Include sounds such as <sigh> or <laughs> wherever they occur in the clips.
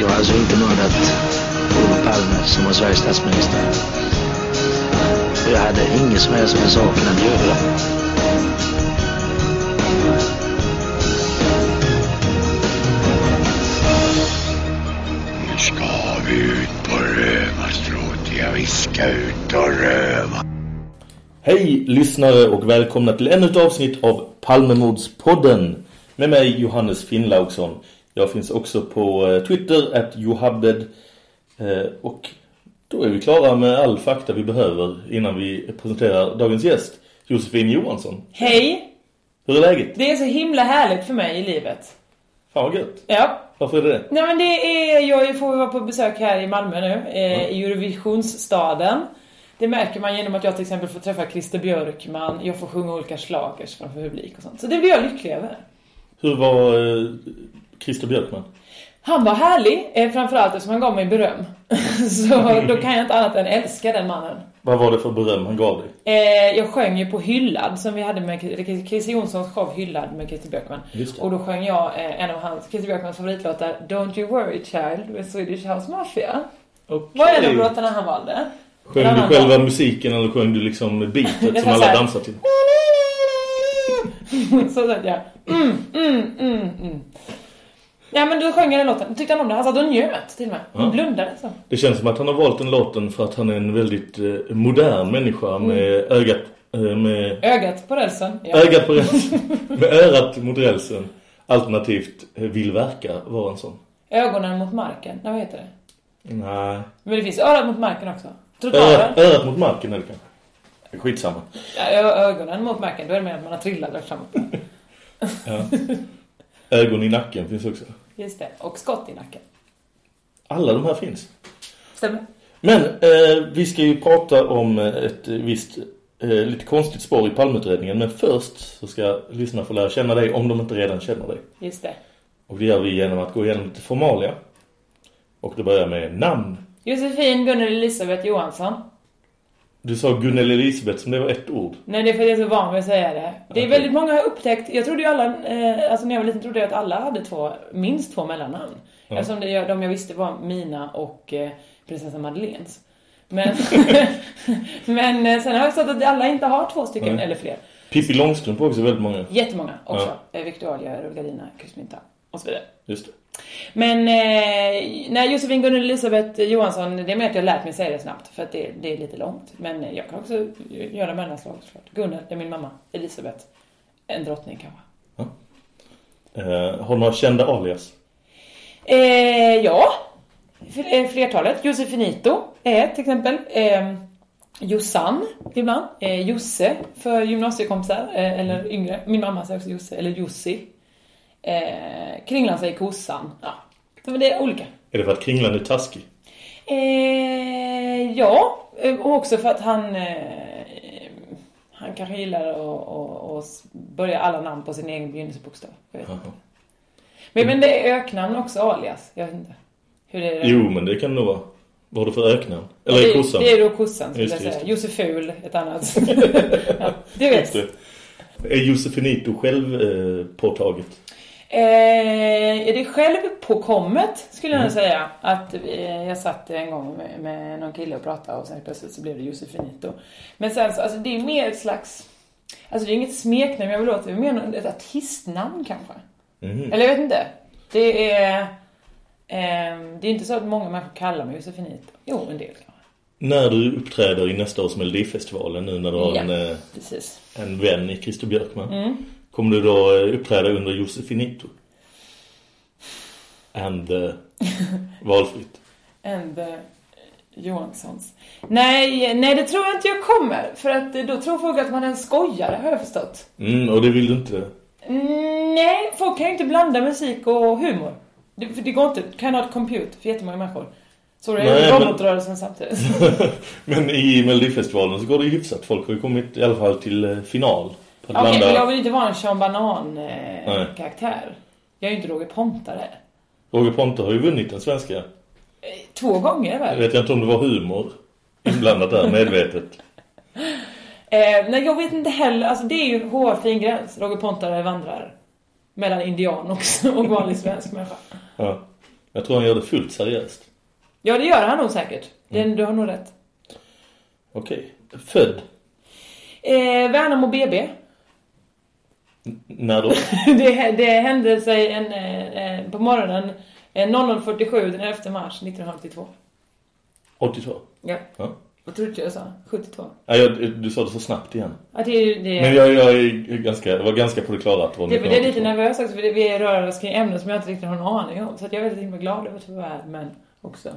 Jag har alltså inte mördat Olof Palme som var Sveriges statsminister. Och jag hade inget som helst med saken att göra. Nu ska vi ut på rövarstråt. Ja, vi ska ut och röva. Hej lyssnare och välkomna till ännu ett avsnitt av Palmemordspodden med mig Johannes Finnlaugsson. Jag finns också på eh, Twitter at Johabed Eh, och då är vi klara med all fakta vi behöver innan vi presenterar dagens gäst, Josefin Johansson. Hej! Hur är läget? Det är så himla härligt för mig i livet. Fan vad gött. Ja. Varför är det det? Nej men det är, jag får vara på besök här i Malmö nu, eh, i Eurovisionsstaden. Det märker man genom att jag till exempel får träffa Christer Björkman, jag får sjunga olika slagers framför publik och sånt. Så det blir jag lycklig över. Hur var eh, Christer Björkman? Han var härlig, eh, framförallt eftersom han gav mig beröm. <laughs> Så <laughs> då kan jag inte annat än älska den mannen. Vad var det för beröm han gav dig? Eh, jag sjöng ju på Hyllad som vi hade med Christer Jonssons show Hyllad med Christer Björkman. Och då sjöng jag eh, en av hans, Christer Björkmans favoritlåtar Don't You Worry Child med Swedish House Mafia. Okej. Vad är de låtarna han valde? Sjöng Den du själva musiken eller sjöng du liksom beatet som alla dansar till? <laughs> så att jag mm, mm, mm, mm. Ja men då sjöng den låten. Då tyckte han om det. Han satt och njöt till och med. Han Ja. blundade så. Det känns som att han har valt den låten för att han är en väldigt eh, modern människa med ögat eh, med Ögat på rälsen. Ja. ögat på rälsen, <laughs> med örat mot rälsen. Alternativt eh, vill verka vara en sån. Ögonen mot marken. Nej, vad heter det? Nej. Men det finns örat mot marken också. Örat, örat mot marken är det kanske. Skitsamma. Ja, ögonen mot marken. Då är det mer att man har trillat där framåt. <laughs> Ja. Ögon i nacken finns också. Just det. Och skott i nacken. Alla de här finns. Stämmer. Men eh, vi ska ju prata om eh, ett visst eh, lite konstigt spår i Palmeutredningen. Men först så ska lyssnarna få lära känna dig om de inte redan känner dig. Just det. Och det gör vi genom att gå igenom lite formalia. Och det börjar med namn. Josefin Gunnel Elisabeth Johansson. Du sa Gunnel Elisabeth som det var ett ord. Nej, det är för att jag är så van vid att säga det. Det är Okej. väldigt många har upptäckt. Jag trodde ju alla, eh, alltså när jag var liten trodde jag att alla hade två, minst två mellannamn. Ja. Eftersom det, jag- de jag visste var Mina och eh, prinsessa Madeleines. Men, <laughs> men eh, sen har jag förstått att alla inte har två stycken Nej. eller fler. Pippi Långstrump också väldigt många. Jättemånga också. Ja. Eh, Victoria, Rullgardina, Kusminta och så vidare. Just det. Men eh, nej, Josefin Gunnel Elisabeth Johansson, det är mer att jag lärt mig säga det snabbt för att det, det är lite långt. Men jag kan också göra mellanslag såklart. Gunnel, det är min mamma. Elisabeth, en drottning kanske. Eh, har du några kända alias? Eh, ja, eh, flertalet. Josefinito är till exempel. Eh, Jossan ibland. Eh, Josse för gymnasiekompisar eh, eller yngre. Min mamma säger också Josse eller Jussi. Eh, Kringlan säger kossan. Ja, så det är olika. Är det för att Kringlan är taskig? Eh, ja, och också för att han eh, han kanske gillar att, att, att börja alla namn på sin egen begynnelsebokstav. Jag vet inte. Men, men det är öknamn också alias. Jag vet inte. Hur är det? Jo, men det kan nog vara. Vad har du för öknamn? Eller det, är kossan? Det är då kossan skulle Just jag det, säga. det. Joseful, ett annat. <laughs> ja, det vet Just det. Är Josefinito själv eh, påtaget? Eh, är det själv påkommet skulle jag Mm. nog säga. Att eh, jag satt en gång med, med någon kille och pratade och sen plötsligt så blev det Josefinito. Men sen så, alltså det är mer ett slags, alltså det är inget smeknamn jag vill låta, det är mer ett artistnamn kanske. Mhm. Eller jag vet inte. Det är, ehm, det är inte så att många människor kallar mig Josefinito. Jo, en del kanske. när du uppträder i nästa års Melodifestivalen nu när du har Ja, en, eh, precis. en vän i Christer Björkman. Mm. Kommer du då uppträda under Josefinito? And uh, <laughs> valfritt. And uh, Johanssons. Nej, nej, det tror jag inte jag kommer. För att eh, då tror folk att man är en skojare, har jag förstått. Mm, och det vill du inte. Mm, nej, folk kan ju inte blanda musik och humor. Det, det går inte. Cannot compute för jättemånga människor. Så det Nej, är men- robotrörelsen samtidigt. <laughs> Men i Melodifestivalen så går det ju hyfsat. Folk har ju kommit i alla fall till final. Okej, blanda- men jag vill inte vara en Sean. Banan-karaktär. jag är ju inte Roger Pontare. Roger Ponte har ju vunnit den svenska. Två gånger Jag väl? vet inte om det var humor inblandat där, medvetet. <laughs> Eh, nej, jag vet inte heller. Alltså det är ju en hårfin gräns. Roger Pontare vandrar mellan indian också <laughs> och vanlig svensk människa. Ja. Jag tror han gör det fullt seriöst. Ja, det gör han nog säkert. Det, Mm. Du har nog rätt. Okej. Född? Eh, Värnamo BB. När då? <laughs> det, det hände sig en, eh, eh, på morgonen eh, 00.47 den 11 mars 1982. 82? Ja. Ja. Vad trodde jag sa? 72. ja jag, du sa det så snabbt igen. Ja, det, det, Men jag, jag är ganska, var ganska på det klara att det var det, det är lite 1982. nervöst också för det, vi rör oss kring ämnen som jag inte riktigt har en aning om. Så att jag är väldigt himla glad över tyvärr, men också.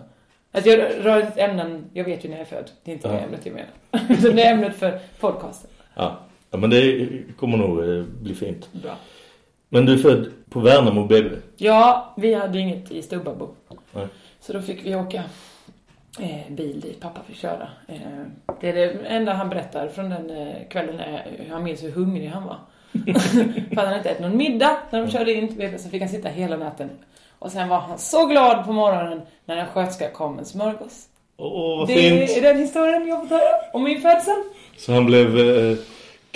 Att jag rör ett ämnen, jag vet ju när jag är född. Det är inte det ämnet jag menar. Utan <laughs> det är ämnet för podcasten. Ja. Ja, men det kommer nog eh, bli fint. Bra. Men du är född på Värnamo BB? Ja, vi hade inget i Stubbabo. Nej. Så då fick vi åka eh, bil dit. Pappa fick köra. Eh, det är det enda han berättar från den eh, kvällen. Är, han minns hur hungrig han var. <laughs> För han hade inte ätit någon middag när de körde in till BP så fick han sitta hela natten. Och sen var han så glad på morgonen när en sköterska kom med smörgås. Åh, vad det fint. är den historien jag fått höra om min födsel. Så han blev eh,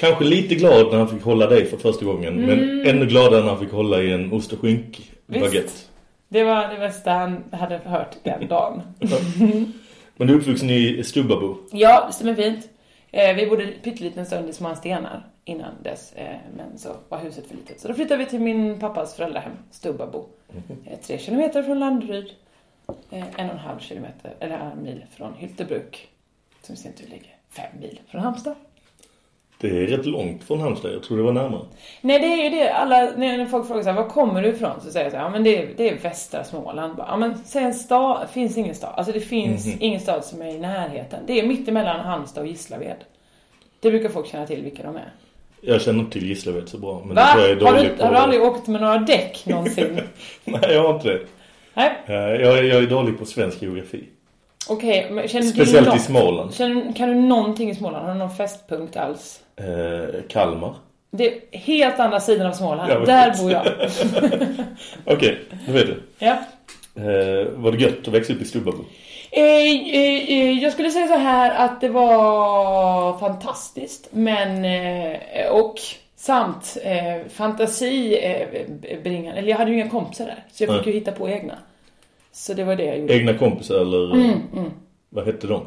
kanske lite glad när han fick hålla dig för första gången. Men Mm. ännu gladare när han fick hålla i en ost och skink Visst. baguette. Det var det bästa han hade hört den dagen. Men du är uppvuxen i Stubbabo. Ja, det stämmer fint. Eh, vi bodde pytteliten stund i Smålanstenar innan dess. Eh, men så var huset för litet. Så då flyttade vi till min pappas föräldrahem, Stubbabo. Eh, tre kilometer från Landryd. En och en halv kilometer, eller en mil från Hyltebruk. Som i sin tur ligger fem mil från Halmstad. Det är rätt långt från Halmstad. Jag tror det var närmare. Nej, det är ju det. Alla, när folk frågar så här, var kommer du ifrån? Så säger jag så här, ja men det är, det är västra Småland. Bara, Ja men säg en stad, finns ingen stad. Alltså det finns Mhm. ingen stad som är i närheten. Det är mitt emellan Halmstad och Gislaved. Det brukar folk känna till vilka de är. Jag känner inte till Gislaved så bra. Men Va? det tror jag är Har du, på. har du aldrig åkt med några däck någonsin? <laughs> Nej, jag har inte det. Nej. Eh, Jag, är- jag är dålig på svensk geografi. Okej, men känner du Speciellt nå- i Småland. Känner, kan du någonting i Småland? Har du någon fästpunkt alls? Eh, Kalmar. Det är helt andra sidan av Småland. Där bor jag. <laughs> Okej, då vet du. ja. Eh, var det gött att växa upp i Stubbabo? Eh, eh, eh, jag skulle säga så här att det var fantastiskt, men och samt fantasi bringande. Eller jag hade ju inga kompisar där, så jag fick ju hitta på egna. Så det var det jag gjorde. Egna kompisar eller Mm, mm. vad hette de?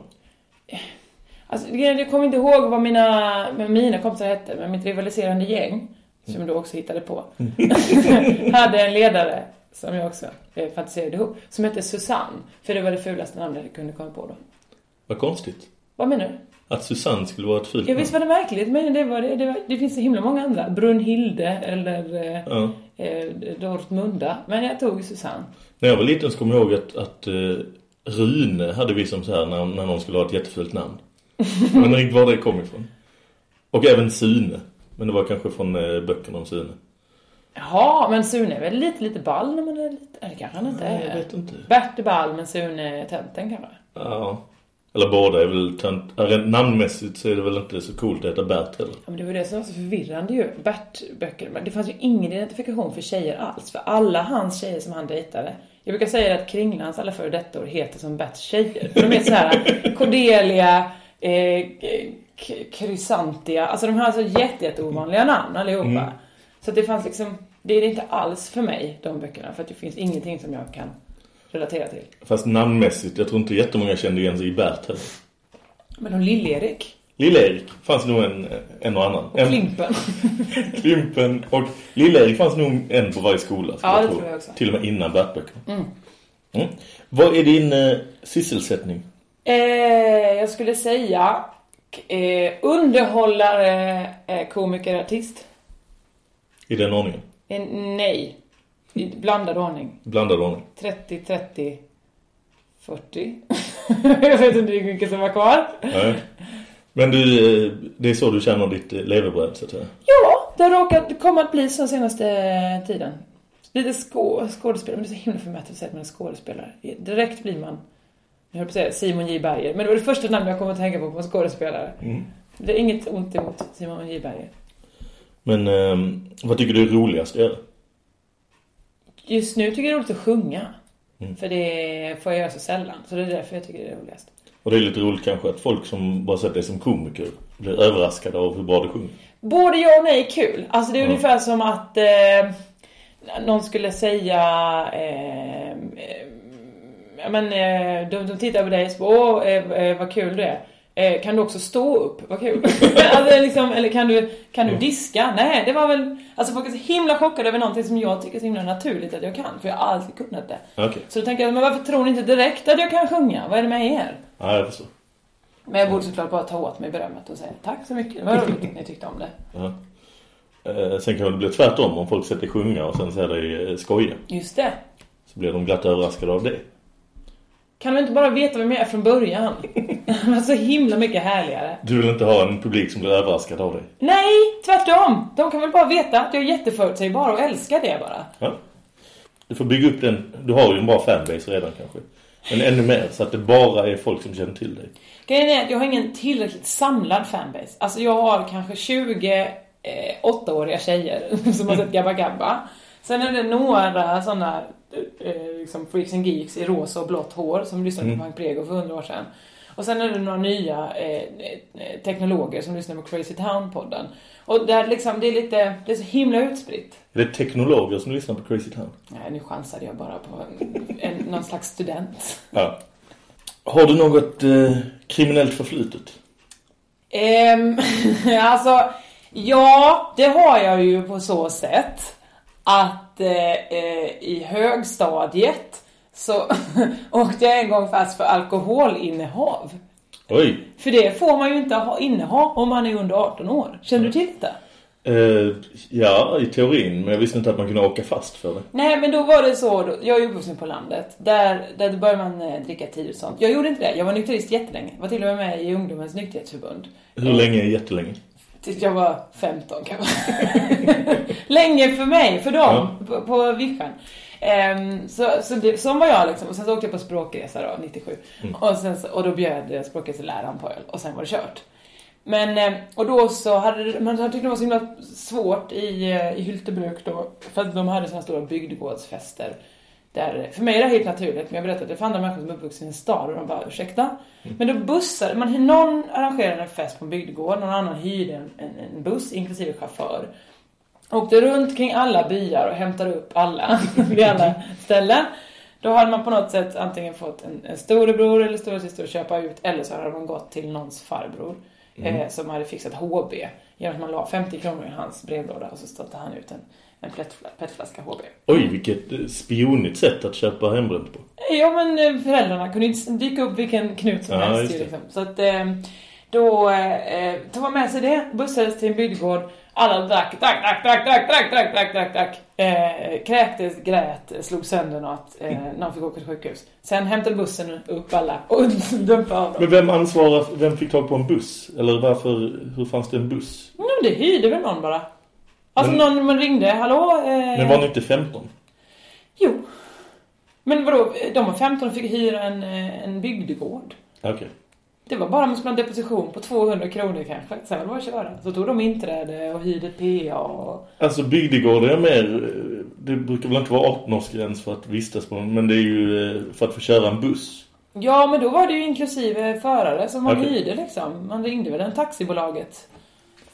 Alltså, jag kommer inte ihåg vad mina, vad mina kompisar hette, men mitt rivaliserande gäng, som jag då också hittade på, <laughs> hade en ledare som jag också eh, fantiserade ihop, som hette Susanne. För det var det fulaste namnet jag kunde komma på då. Vad konstigt. Vad menar du? Att Susanne skulle vara ett fult Ja, visst var det märkligt, men det, var, det, det, var, det finns så himla många andra. Brunhilde eller eh, Ja. eh, Dortmunda. Men jag tog Susanne. När jag var liten så kommer jag ihåg att, att eh, Rune hade vi som så här när, när någon skulle ha ett jättefult namn. Men inte var det kom ifrån. Och även Sune. Men det var kanske från eh, böckerna om Sune. Jaha, men Sune är väl lite, lite ball när man är lite... Eller kanske han inte Nej, är. jag vet inte. Bert är ball, men Sune är tönten kanske. Ja. Eller båda är väl tönt. ja, rent Namnmässigt så är det väl inte så coolt att heta Bert heller. Ja, men det var det som var så förvirrande ju. Bert-böcker. Det fanns ju ingen identifikation för tjejer alls. För alla hans tjejer som han dejtade. Jag brukar säga att Kringlans alla före dettor heter som Berts tjejer. För de är så här <laughs> Cordelia, eh. Alltså de har alltså jätte, jätte ovanliga namn allihopa. Mm. Så det fanns liksom, det är det inte alls för mig, de böckerna. För att det finns ingenting som jag kan relatera till. Fast namnmässigt, jag tror inte jättemånga kände igen sig i Bert heller. Men och Lill-Erik. Lill-Erik fanns nog en, en och annan. Och en, Klimpen. <laughs> Klimpen och Lill-Erik fanns nog en på varje skola. Ja, det tro. tror jag också. Till och med innan Bert-böckerna. Mm. Mm. Vad är din eh, sysselsättning? Eh, jag skulle säga eh, underhållare, eh, komiker, artist. I den ordningen. Eh, nej, i blandad ordning. Blandad ordning. 30, 30, 40. jag vet inte hur mycket som var kvar. Nej. Men du, eh, det är så du känner ditt eh, levebröd så att säga. Ja, det har råkat komma att bli så senaste tiden. Lite skå, skådespelare, men det är så himla förmätet att säga att man är skådespelare. Direkt blir man, jag höll på att säga Simon J. Berger, men det var det första namn jag kom att tänka på på skådespelare. Mm. Det är inget ont emot Simon J. Berger. Men eh, vad tycker du är roligast att göra? Just nu tycker jag det är roligt att sjunga. Mm. För det får jag göra så sällan, så det är därför jag tycker det är roligast. Och det är lite roligt kanske att folk som bara sett dig som komiker blir överraskade av hur bra du sjunger. Både ja och nej är kul. Alltså det är Ja. ungefär som att eh, någon skulle säga eh, eh, men eh, de, de tittar på dig och så åh eh, eh, vad kul det är. Eh, kan du också stå upp? Vad kul. <laughs> alltså, liksom, eller kan du, kan du diska? Nej, det var väl... Alltså folk är så himla chockade över någonting som jag tycker är så himla naturligt att jag kan. För jag har alltid kunnat det. Okej. Så då tänker jag, men varför tror ni inte direkt att jag kan sjunga? Vad är det med er? Ja, jag förstår. Men jag borde såklart bara ta åt mig berömmet och säga tack så mycket. Det var roligt att ni tyckte om det. <laughs> Ja. Eh, sen kan det bli tvärtom om folk dig sjunga och sen dig eh, skoja. Just det. Så blir de glatt överraskade av det. Kan du inte bara veta vem jag är från början? Det var så himla mycket härligare. Du vill inte ha en publik som blir överraskad av dig. Nej, tvärtom. De kan väl bara veta att jag är jätteförutsägbar och älskar det bara. Ja. Du får bygga upp den. Du har ju en bra fanbase redan kanske. Men ännu mer så att det bara är folk som känner till dig. Grejen är att jag har ingen tillräckligt samlad fanbase. Alltså jag har kanske 20 eh, åttaåriga tjejer <laughs> som har sett Gabba Gabba. Sen är det några sådana liksom freaks and geeks i rosa och blått hår som lyssnade Mm. på Frank Prego för hundra år sedan. Och sen är det några nya eh, eh, teknologer som lyssnar på Crazy Town-podden. Och där liksom, det är lite, det är så himla utspritt. Är det teknologer som lyssnar på Crazy Town? Nej, nu chansade jag bara på en, en, någon slags student. Ja. Har du något eh, kriminellt förflutet? Ehm, <laughs> alltså, ja, det har jag ju på så sätt att eh, eh, i högstadiet så <laughs> åkte jag en gång fast för alkoholinnehav. Oj. För det får man ju inte ha inneha om man är under 18 år. Känner du till det? Eh, ja, i teorin. Men jag visste inte att man kunde åka fast för det. Nej, men då var det så. Då, jag är uppvuxen på landet. Där, där börjar man eh, dricka tidigt och sånt. Jag gjorde inte det. Jag var nykterist jättelänge. Var till och med med i ungdomens nykterhetsförbund. Hur länge är jättelänge? Tills jag var 15 kanske. <laughs> Länge för mig, för dem, på, på vischan. Ehm, så så, det, så var jag liksom. Och sen så åkte jag på språkresa då, 97. Mm. Och, sen, och då bjöd språkreseläraren på öl. Och sen var det kört. Men, eh, och då så hade man tyckte det var så himla svårt i, eh, i Hyltebruk då. För att de hade såna stora bygdegårdsfester. Där, för mig är det helt naturligt, men jag berättade det för andra människor som är uppvuxna i en stad och de bara, ursäkta? Men då bussade, man, någon arrangerade en fest på en bygdegård, någon annan hyrde en, en, en buss, inklusive chaufför. Åkte runt kring alla byar och hämtade upp alla <laughs> vid alla ställen. Då hade man på något sätt antingen fått en, en storebror eller storasyster att köpa ut, eller så hade man gått till någons farbror Mm. eh, som hade fixat HB. Genom att man la 50 kronor i hans brevlåda och så stötte han ut en, en petfla- petflaska HB. Oj, vilket eh, spionigt sätt att köpa hembränt på. Ja men eh, föräldrarna kunde inte dyka upp vilken knut som Ja, helst liksom. Så att eh, då eh, tog man med sig det, bussades till en bygdegård. Alla drack, drack, drack, drack, drack, drack, drack, drack, drack, drack. Eh, kräktes, grät, slog sönder något. Eh, någon fick åka till sjukhus. Sen hämtade bussen upp alla och <laughs> dumpade av dem. Men vem ansvarar, vem fick tag på en buss? Eller varför, hur fanns det en buss? Men det hyrde väl någon bara. Alltså Men- någon man ringde, hallå? Eh, Men var ni inte 15? Jo. Men vadå, de var 15 och fick hyra en, eh, en bygdegård. Okej. Det var bara man skulle ha en deposition på 200 kronor kanske. Sen var det bara att köra. Så tog de inträde och hyrde PA och... Alltså bygdegårdar är mer... eh, Det brukar väl inte vara 18-årsgräns för att vistas på den, men det är ju eh, för att få köra en buss. Ja, men då var det ju inklusive förare som man Okej. hyrde liksom. Man ringde väl en taxibolaget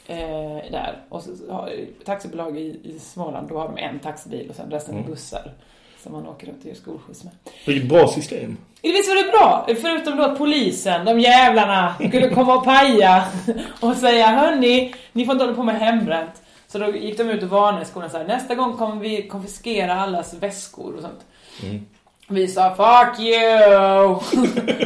eh, där. Och så har taxibolag i, i Småland, då har de en taxibil och sen resten är Mm. bussar. Som man åker runt och gör skolskjuts med. Vilket bra system. Visst var det bra? Förutom då att polisen, de jävlarna, skulle komma och paja <laughs> och säga Hörni, ni får inte hålla på med hembränt. Så då gick de ut och varnade skolan så här, nästa gång kommer vi konfiskera allas väskor och sånt. Mm. Vi sa fuck you!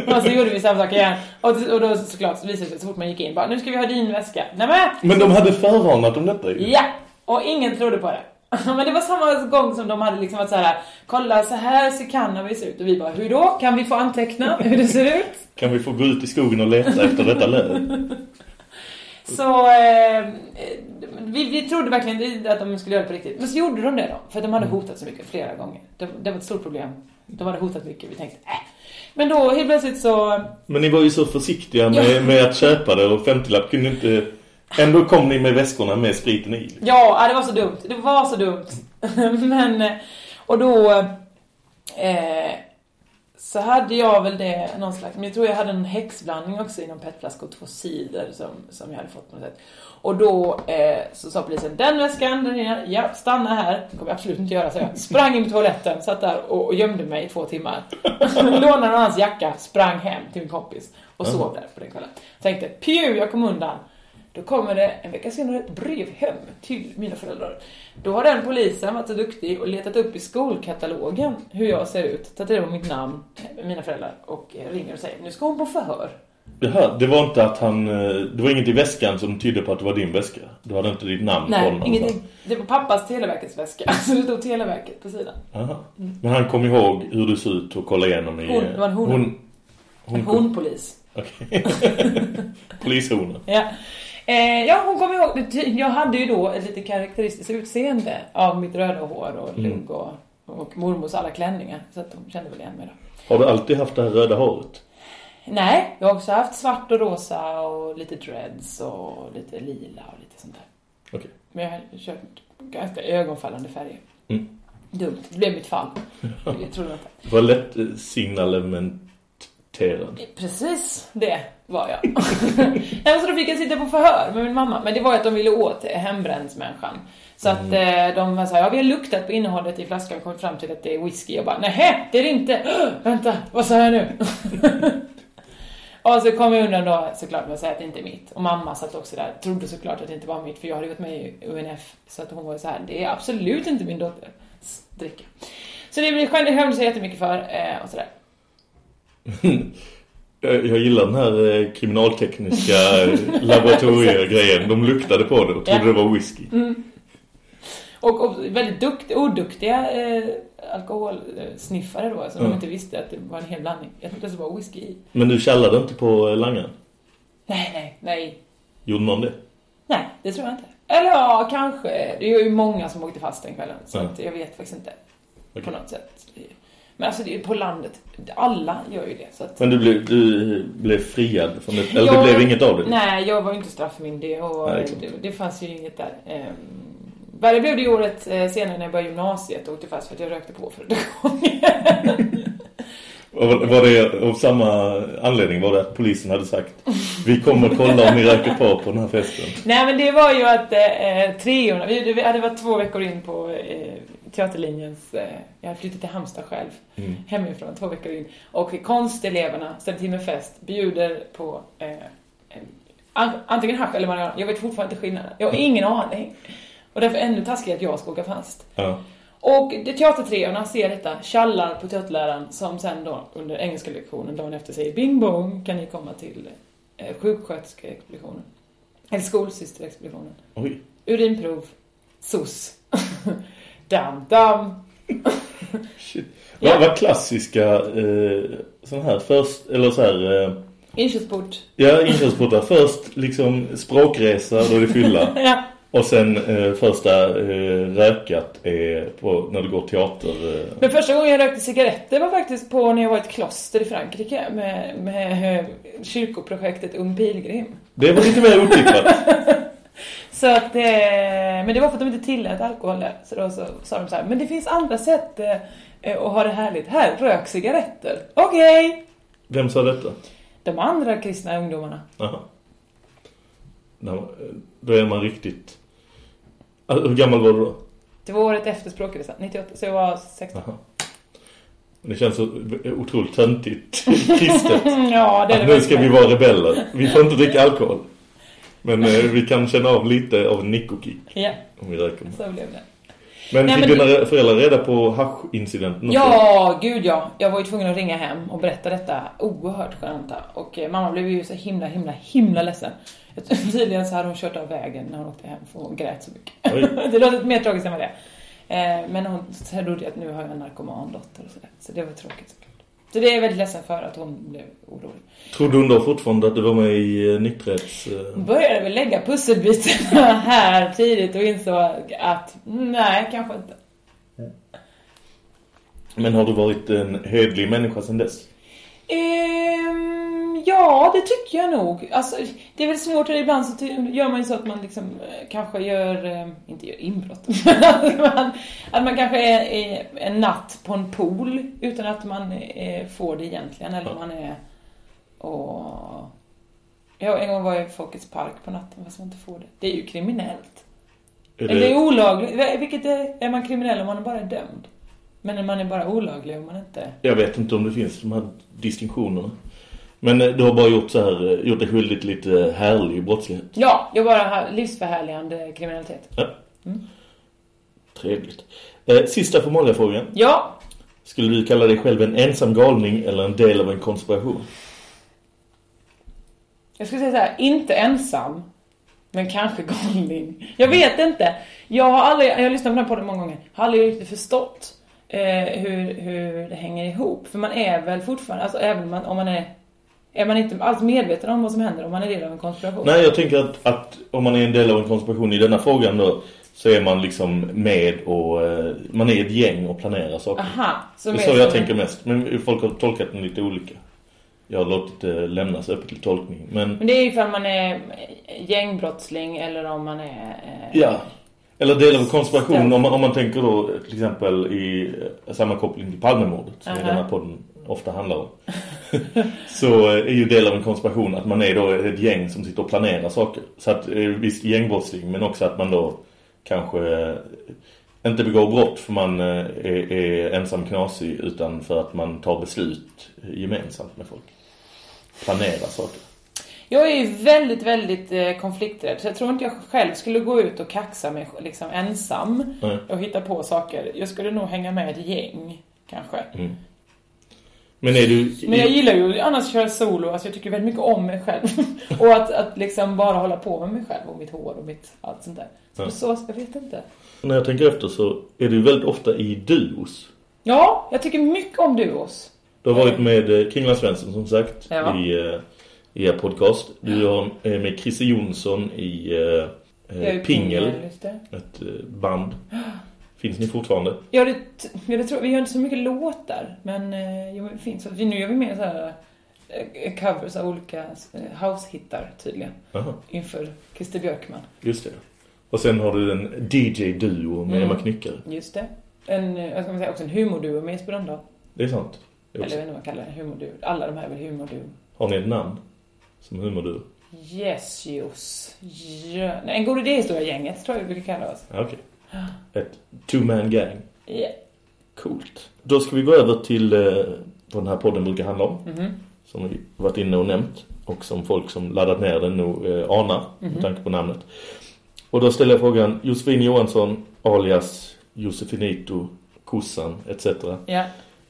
<laughs> och så gjorde vi samma sak igen. Och, och då såklart så visade det sig så fort man gick in bara, nu ska vi ha din väska. Nämen! Men de hade förvarnat om detta ju. Ja! Och ingen trodde på det. <laughs> Men det var samma gång som de hade liksom varit så här, kolla så här ser cannabis ut. Och vi bara, hur då? Kan vi få anteckna <laughs> hur det ser ut? Kan vi få gå ut i skogen och leta efter detta löv? Så eh, vi, vi trodde verkligen att de skulle göra det på riktigt. Men så gjorde de det då. För de hade hotat så mycket flera gånger. Det, det var ett stort problem. De hade hotat mycket. Vi tänkte, äh. Men då helt plötsligt så... Men ni var ju så försiktiga med, med att köpa det och 50-lapp kunde inte... Ändå kom ni med väskorna med spriten i. Ja, ja, det var så dumt. Det var så dumt. <laughs> Men, eh, och då eh, så hade jag väl det någon slags, men jag tror jag hade en häxblandning också i någon petflaska och två cider som, som jag hade fått på något sätt. Och då eh, så sa polisen, den väskan, den är, ja, stanna här. Det kommer jag absolut inte göra, så jag sprang in på toaletten, satt där och, och gömde mig i två timmar. <laughs> Lånade någon hans jacka, sprang hem till min kompis och sov där på den kvällen. Tänkte, pju, jag kom undan. Då kommer det en vecka senare ett brev hem till mina föräldrar. Då har den polisen varit så duktig och letat upp i skolkatalogen hur jag ser ut, tagit reda på mitt namn, mina föräldrar och ringer och säger nu ska hon på förhör. Jaha, det var inte att han... Det var inget i väskan som tydde på att det var din väska. Du hade inte ditt namn på Nej, den ingenting. Det var pappas Televerkets väska, <laughs> så det stod Televerket på sidan. Aha. Men han kom ihåg hur du såg ut och kollade igenom i... Hon, det var en hon. Hon, hon, En honpolis. Okej. <laughs> Polishona. Ja. Eh, ja, hon kommer ihåg det. Jag hade ju då ett lite karaktäristiskt utseende av mitt röda hår och Mm. lugg och, och mormors alla klänningar. Så att de kände väl igen mig då. Har du alltid haft det här röda håret? Nej, jag har också haft svart och rosa och lite dreads och lite lila och lite sånt där. Okej. Men jag har kört ganska ögonfallande färger. Mm. Dumt, det blev mitt fall. Jag trodde inte. Var lätt eh, signalementerad. Precis det var jag. <laughs> Så då fick jag sitta på förhör med min mamma. Men det var ju att de ville åt hembrännsmänniskan. Så att eh, de sa, ja vi har luktat på innehållet i flaskan och kommit fram till att det är whisky. Jag bara, nej det är det inte. <gasps> Vänta, vad sa jag nu? <laughs> och så kom jag undan då såklart med att säga att det inte är mitt. Och mamma satt också där, trodde såklart att det inte var mitt. För jag hade gått med i UNF. Så att hon var så här, det är absolut inte min dotters dricka. Så det skämde sig jättemycket för eh, och sådär. <laughs> Jag jag gillar den här eh, kriminaltekniska eh, laboratoriegrejen. De luktade på det och trodde Ja. det var whisky. Mm. Och, och väldigt dukt, oduktiga eh, alkoholsniffare då, som Mm. de inte visste att det var en hel blandning. Jag trodde det var whisky i. Men du källade inte på eh, langaren? Nej, nej, nej. Gjorde någon det? Nej, det tror jag inte. Eller ja, kanske. Det är ju många som åkte fast den kvällen. Så att jag vet faktiskt inte. Okej. På något sätt. Men alltså det är på landet. Alla gör ju det. Så att... Men du blev, du blev friad från det? Eller Jag- det blev inget av det? Nej, jag var ju inte straffmyndig och Nej, det det, fanns ju inget där. Ehm, Värre blev det ju året eh, senare när jag började gymnasiet och åkte fast för att jag rökte på första gången. Var det av samma anledning var det att polisen hade sagt Vi kommer att kolla om ni röker på på den här festen. Nej men det var ju att eh, treorna, vi, vi hade varit två veckor in på eh, teaterlinjens, eh, jag hade flyttat till Halmstad själv, Mm. hemifrån, två veckor in. Och konsteleverna ställde till med fest, bjuder på eh, en- an, antingen hasch eller marijuana, jag vet fortfarande inte skillnaden. Jag har ingen aning. Och därför ännu taskigare att jag ska åka fast. Ja. Och teatertreorna ser detta, tjallar på teaterläraren som sen då under engelska lektionen dagen efter säger Bing bong, kan ni komma till eh, sjuksköterskeexpeditionen. Eller skolsysterexpeditionen. Urinprov. SOS. <laughs> dam, dam. Shit. Vad var klassiska eh, sån här först, eller så här... Eh, Inkörsport. ja, inkörsportar. Först liksom språkresa då det fylla. <laughs> Ja. Och sen eh, första eh, rökat är på, när du går teater. Eh. Men första gången jag rökte cigaretter var faktiskt på när jag var i ett kloster i Frankrike med, med eh, kyrkoprojektet Ung Pilgrim. Det var lite mer otippat. <laughs> Så att, eh, men det var för att de inte tillät alkohol där. Så då så sa de så här, men det finns andra sätt eh, eh, att ha det härligt. Här, rök cigaretter. Okej! Vem sa detta? De andra kristna ungdomarna. Aha. Nå, Då är man riktigt... Alltså, hur gammal var du då? Det var året efter språkresan, 98, så jag var 16. Aha. Det känns så otroligt töntigt <laughs> kristet. <laughs> ja, det är det nu ska vi vara rebeller. Vi får inte dricka alkohol. Men eh, vi kan känna av lite av nikokick Ja, om vi röker. så blev det. Men Nej, fick men- dina föräldrar reda på hasch-incidenten också? Ja, gud ja. Jag var ju tvungen att ringa hem och berätta detta oerhört skönt. Och eh, mamma blev ju så himla, himla, himla ledsen. Tydligen så hade hon kört av vägen när hon åkte hem för hon grät så mycket. <laughs> Det låter mer tragiskt än vad det är. Eh, Men hon trodde att nu har jag en narkomandotter och sådär. Så det var tråkigt. Så det är jag väldigt ledsen för att hon blev orolig. Trodde hon då fortfarande att du var med i eh, nykterhets... eh, Hon började väl lägga pusselbitarna <laughs> här tidigt och insåg att nej, kanske inte. Men har du varit en hedlig människa sedan dess? Ehm, ja, det tycker jag nog. Alltså, det är väl svårt, att ibland så gör man ju så att man liksom eh, kanske gör, eh, inte gör inbrott, <laughs> men att man, att man kanske är, är en natt på en pool utan att man eh, får det egentligen. Eller man är och... Jag en gång var jag i Folkets park på natten fast man inte får det. Det är ju kriminellt. Är Eller det är det, olagligt. Vilket är, är man kriminell om man bara är dömd? Men man är bara olaglig om man inte... jag vet inte om det finns de här distinktionerna. Men eh, du har bara gjort så här, eh, gjort dig skyldig lite härlig brottslighet. Ja, jag bara har livsförhärligande kriminalitet. Ja. Trevligt. Eh, sista formaliga frågan. Ja, Skulle du kalla dig själv en ensam galning eller en del av en konspiration? jag skulle säga så här, inte ensam, men kanske galning. Jag vet inte. Jag har aldrig, jag har lyssnat på den här podden många gånger, har aldrig riktigt förstått eh, hur, hur det hänger ihop. För man är väl fortfarande, alltså även om man, om man är, är man inte alls medveten om vad som händer om man är del av en konspiration? Nej, jag tänker att, att om man är en del av en konspiration i denna frågan då så är man liksom med och eh, man är ett gäng och planerar saker. Aha, det är så jag tänker mest. Men folk har tolkat den lite olika. Jag har låtit det lämnas öppet till tolkning. Men Men det är ju att man är gängbrottsling eller om man är... Eh, ja, eller del av en konspiration om man, om man tänker då till exempel i eh, sammankoppling till Palmemordet som Aha. den här podden ofta handlar om. <laughs> så eh, är ju del av en konspiration att man är då ett gäng som sitter och planerar saker. Så att eh, visst gängbrottsling men också att man då kanske eh, inte begår brott för man är, är ensam knasig utan för att man tar beslut gemensamt med folk. Planerar saker. Jag är ju väldigt, väldigt konflikträdd. Så jag tror inte jag själv skulle gå ut och kaxa mig liksom ensam Nej. och hitta på saker. Jag skulle nog hänga med ett gäng, kanske. Mm. Men är du... Men jag gillar ju annars att köra solo. Alltså jag tycker väldigt mycket om mig själv. <laughs> och att, att liksom bara hålla på med mig själv och mitt hår och mitt allt sånt där. Så, Ja. så jag vet inte. När jag tänker efter så är du väldigt ofta i duos. Ja, jag tycker mycket om duos. Du har varit med eh, Kringland Svensson som sagt Ja. i, eh, i er podcast. Du har är med Chrisse Jonsson i eh, eh, Pingel, det. ett eh, band. <gasps> Finns ni fortfarande? Ja, det, ja, det tror, vi gör inte så mycket låtar, men eh, jo, det finns. Vi, nu gör vi mer så här eh, covers av olika eh, house-hittar tydligen. Aha, Inför Christer Björkman. just det. Och sen har du en DJ-duo med Mm. Emma Knyckare. Just det. En, vad ska man säga, också en humorduo med Jesper Rönndahl. Det är sant. Det är Eller jag vet inte vad jag kallar det, humorduo. Alla de här är väl humorduo. Har ni ett namn som humorduo? Yes, just. Ja. Nej, en god idé-historia-gänget tror jag vi brukar kalla oss. Okej. Ett two-man gang. Ja. Coolt. Då ska vi gå över till eh, vad den här podden brukar handla om. Mhm. Som vi varit inne och nämnt. Och som folk som laddat ner den nog eh, anar. Mhm. Med tanke på namnet. Och då ställer jag frågan. Josefin Johansson alias Josefinito, Kossan etc. Ja.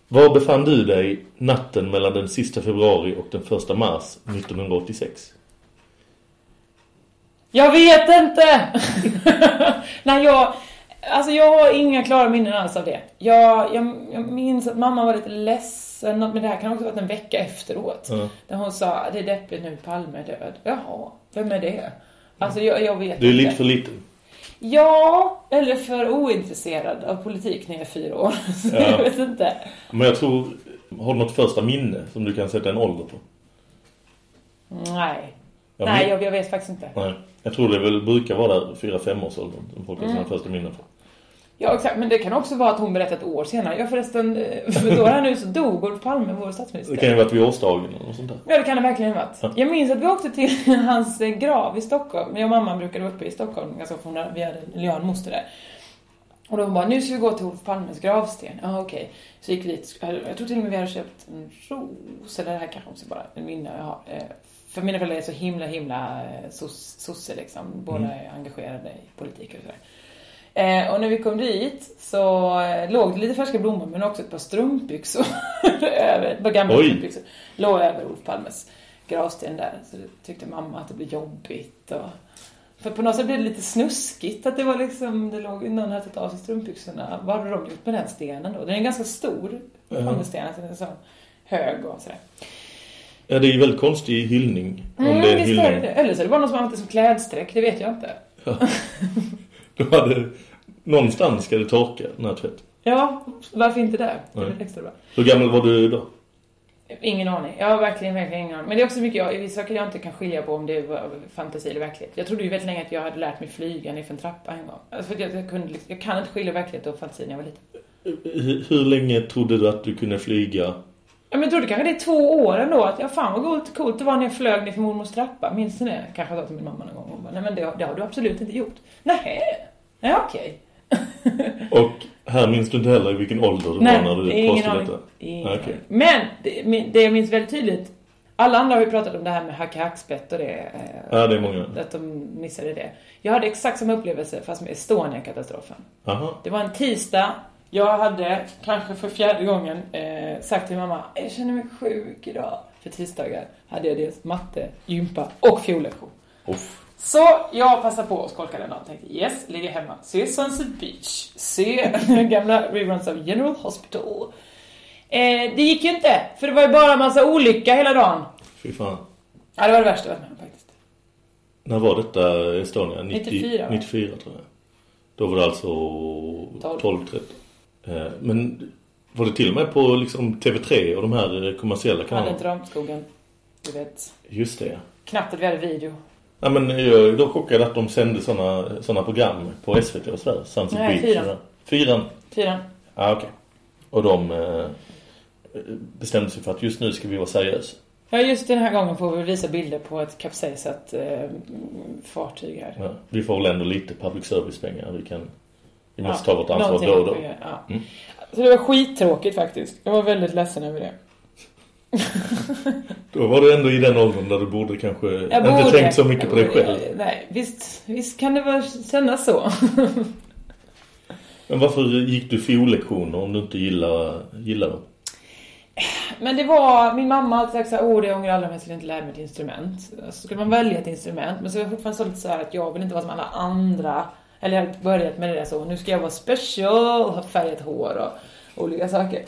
Var befann du dig natten mellan den sista februari och den första mars 1986? Jag vet inte! <laughs> Nej, jag... Alltså jag har inga klara minnen alls av det. Jag, jag, jag minns att mamma var lite ledsen, men det här kan också ha varit en vecka efteråt. Ja. Där hon sa, det är deppigt nu, Palme är död. Jaha, vem är det? Alltså jag, jag vet Du är inte. lite för liten. Ja, eller för ointresserad av politik när jag är fyra år. <laughs> Så Ja. jag vet inte. Men jag tror... Har du något första minne som du kan sätta en ålder på? Nej. Ja, Nej, jag, jag vet faktiskt inte. Nej. Jag tror det väl brukar vara där 4-5 års åldern som folk har sina Mm. första minnen från. Ja, exakt. Men det kan också vara att hon berättat ett år senare. Jag förresten, eh, för år här nu så dog Olof Palme, vår statsminister. Det kan ju ha varit vid årsdagen eller något sånt där. Ja, det kan det verkligen ha varit. Ja. Jag minns att vi åkte till <laughs> hans eh, grav i Stockholm. Jag och mamma brukade vara uppe i Stockholm ganska ofta. hon- Vi hade, en moster där. Och de bara, nu ska vi gå till Olof Palmes gravsten. Ja, okej. Så gick vi dit. Jag tror till och med vi hade köpt en ros. Eller det här kanske också bara en minne jag har. Eh, För mina föräldrar är så himla, himla sos- sosse liksom. Båda Mm. är engagerade i politik och sådär. Eh, och när vi kom dit så eh, låg det lite färska blommor men också ett par strumpbyxor <laughs> över, ett par gamla Oj. strumpbyxor låg över Olof Palmes gravsten där. Så tyckte mamma att det blev jobbigt. Och... För på något sätt blev det lite snuskigt att det var liksom, det låg, någon hade tagit av sig strumpbyxorna. Vad hade de gjort med den stenen då? Den är ganska stor, Ja. Palmesten, alltså den är så hög och sådär. Ja, det är ju väldigt konstig hyllning. Om Mm, det är hyllning. är det. Eller så är det bara någon som har använt det som klädsträck, det vet jag inte. <laughs> Då hade, någonstans ska det torka tvätt. Ja, varför inte det? Det är extra bra. Hur gammal var du då? Ingen aning. Jag har verkligen, verkligen ingen aning. Men det är också mycket jag, vissa saker jag inte kan skilja på om det var fantasi eller verklighet. Jag trodde ju väldigt länge att jag hade lärt mig flyga ner för en trappa en gång. Alltså för jag, jag, kunde, liksom- jag kan inte skilja verklighet och fantasi när jag var liten. Hur, hur länge trodde du att du kunde flyga? Ja, men jag trodde kanske det är två år ändå. Att ja, fan vad coolt, coolt det var när jag flög ner för mormors trappa. Minns ni det? Kanske jag sa till min mamma någon gång. Hon bara, nej men det, det har du absolut inte gjort. Nej, nej okej. <laughs> Och här minns du inte heller i vilken ålder du Nej, var när du påstod detta? Ingen Ah, aning. Men det, det jag minns väldigt tydligt. Alla andra har ju pratat om det här med hacka hackspett och det. eh, Ja, det är många. Att de missade det. Jag hade exakt samma upplevelse fast med Estonia-katastrofen. Det var en tisdag. Jag hade, kanske för fjärde gången, eh, sagt till mamma Jag känner mig sjuk idag. För tisdagar hade jag dels matte, gympa och fiollektion. Så jag passade på att skolka den dagen och tänkte yes, ligga hemma. Se Sunset Beach. Se <laughs> gamla reruns av General Hospital. Eh, det gick ju inte, för det var ju bara massa olycka hela dagen. Fy fan. Ja, det var det värsta jag varit med om faktiskt. När var detta Estonia? 90, 94, va? 94 tror jag. Då var det alltså 12. 12-13. Eh, men var det till och med på liksom TV3 och de här eh, kommersiella kanalerna? inte Ramskogen. Du vet. Just det. Knappt att vi hade video. Ja, men jag är då chockad att de sände såna, såna program på SVT och sådär. Sunset Nej, Beach. fyran. Fyran? Fyran. Ja, okej. Och de eh, bestämde sig för att just nu ska vi vara seriösa. Ja, just den här gången får vi visa bilder på ett kapsejsat eh, fartyg här. Ja, vi får väl ändå lite public service-pengar. Vi kan... Vi måste Ja, ta vårt ansvar då och då. Ja. Mm. Så det var skittråkigt faktiskt. Jag var väldigt ledsen över det. Då var du ändå i den åldern där du borde kanske Jag inte borde- tänkt så mycket på dig själv. Nej, visst, visst kan det väl kännas så. <laughs> Men varför gick du fiollektioner om du inte gillar, gillar dem? Men det var, min mamma alltid sagt så här, åh det ångrar aldrig om jag skulle inte lära mig ett instrument. Så skulle man välja ett instrument, men så var jag fortfarande så lite så här att jag vill inte vara som alla andra. Eller jag börjat med det där så, nu ska jag vara special, ha färgat hår och olika saker.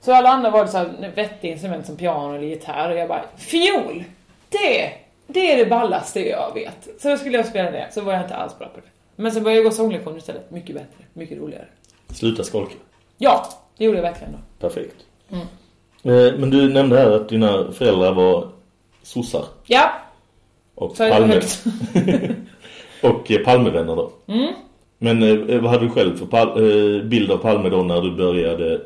Så alla andra var det så här vettiga instrument som piano eller gitarr och jag bara, fiol! Det! Det är det ballaste jag vet. Så då skulle jag spela det, så var jag inte alls bra på det. Men så började jag gå sånglektioner istället, mycket bättre, mycket roligare. Sluta skolka. Ja, det gjorde jag verkligen då. Perfekt. Mm. Eh, Men du nämnde här att dina föräldrar var sossar Ja, och Så Palme. <laughs> och eh, Palmevänner då. Mm. Men eh, vad hade du själv för pal- eh, bild av Palme då när du började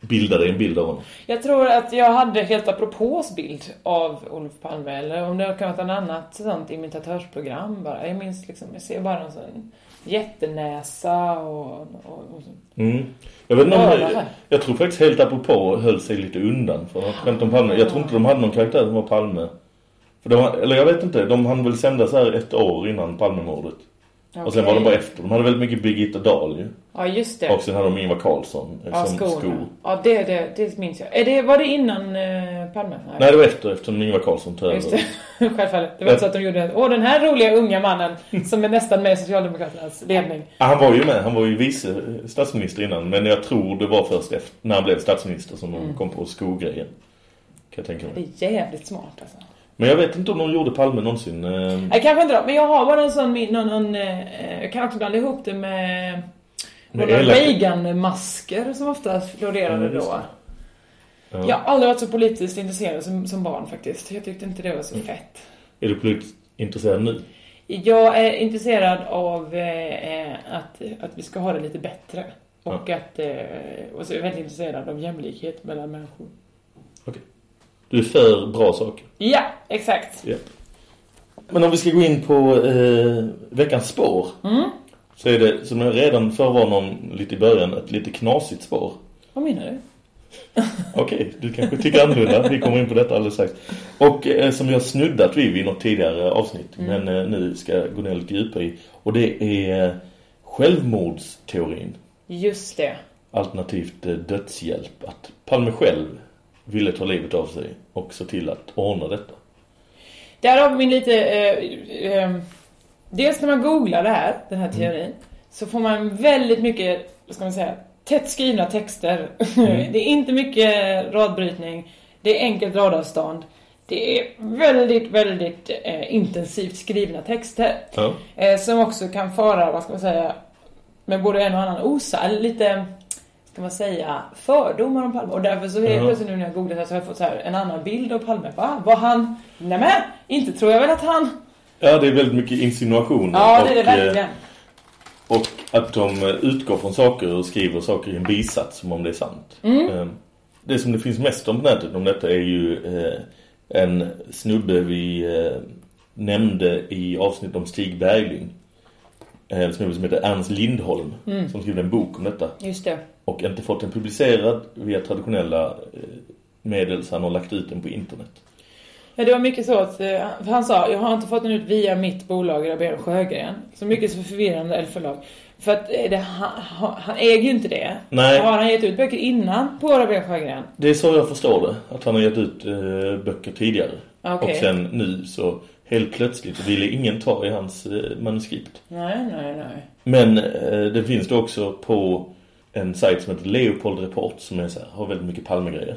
bilda dig en bild av honom? Jag tror att jag hade helt apropås bild av Olof Palme eller om det kan vara ett annat sånt imitatörsprogram bara. Jag minns liksom, jag ser bara en sån jättenäsa och, och, och. Mm. Jag vet inte om Ja, det, det här. jag tror faktiskt helt apropå höll sig lite undan från att skämta om Palme. Jag tror inte de hade någon karaktär som var Palme. För de, eller jag vet inte, de hann väl sända så här ett år innan Palmemordet. Och sen var de bara efter. De hade väldigt mycket Birgitta Dahl ju. Ja, just det. Och sen hade de Ingvar Carlsson eh, ja, som skorna. sko. Ja, det, det, det minns jag. Är det, var det innan eh, Palme? Nej, det var efter, eftersom Ingvar Carlsson tog Just över. det, <laughs> självfallet. Det var inte så att de gjorde det. Åh, den här roliga unga mannen som är nästan med i Socialdemokraternas ledning. Ja, Han var ju med, han var ju vice statsminister innan. Men jag tror det var först efter, när han blev statsminister som de Mm. kom på skogrejen. Kan jag tänka mig. Det är jävligt smart alltså. Men jag vet inte om de gjorde Palme någonsin. eh, Nej, kanske inte då. Men jag har bara en sån, någon, någon, eh, jag kan också blanda ihop det med några Reagan-masker som ofta florerade Ja, då. Ja. Jag har aldrig varit så politiskt intresserad som, som barn faktiskt. Jag tyckte inte det var så Mm. fett. Är du politiskt intresserad nu? Jag är intresserad av eh, eh, att, att vi ska ha det lite bättre. Och att, eh, och så är jag väldigt intresserad av jämlikhet mellan människor. Du är för bra saker. Ja, exakt. Ja. Men om vi ska gå in på eh, veckans spår. Mm. Så är det, som jag redan förvarnade om lite i början, ett lite knasigt spår. Vad menar du? <laughs> Okej, du kanske tycker annorlunda. Vi kommer in på detta alldeles strax. Och eh, som jag snuddat vid vid något tidigare avsnitt. Mm. Men eh, nu ska jag gå ner lite djupare i. Och det är eh, självmordsteorin. Just det. Alternativt eh, dödshjälp. Att Palme själv ville ta livet av sig och se till att ordna detta. Där har vi min lite... Eh, eh, dels när man googlar det här, den här teorin, så får man väldigt mycket, vad ska man säga, tätt skrivna texter. Mm. <laughs> det är inte mycket radbrytning. Det är enkelt radavstånd. Det är väldigt, väldigt eh, intensivt skrivna texter. Ja. Eh, som också kan fara, vad ska man säga, med både en och annan osa, lite, ska man säga, fördomar om Palme. Och därför så Ja. plötsligt nu när jag googlat här så har jag fått så här en annan bild av Palme. Va? Var han? Nämen, inte tror jag väl att han... Ja, det är väldigt mycket insinuationer. Ja, det är det och, eh, verkligen. Och att de eh, utgår från saker och skriver saker i en bisats som om det är sant. Mm. Eh, Det som det finns mest om på nätet om detta är ju eh, en snubbe vi nämnde i avsnitt om Stig Bergling. En snubbe som heter Ernst Lindholm Mm. som skrev en bok om detta. Just det. Och inte fått den publicerad via traditionella eh, medel så han har lagt ut den på internet. Ja, det var mycket så att eh, han sa, jag har inte fått den ut via mitt bolag Rabén Sjögren. Så mycket så förvirrande eller förlag. För att eh, det, han, han äger ju inte det. Nej. Har han gett ut böcker innan på Rabén Sjögren? Det är så jag förstår det. Att han har gett ut eh, böcker tidigare. Okej. Och sen nu så helt plötsligt ville ingen ta i hans eh, manuskript. Nej, nej, nej. Men eh, det finns det också på en sajt som heter Leopold Report som är så här, har väldigt mycket Palmegrejer.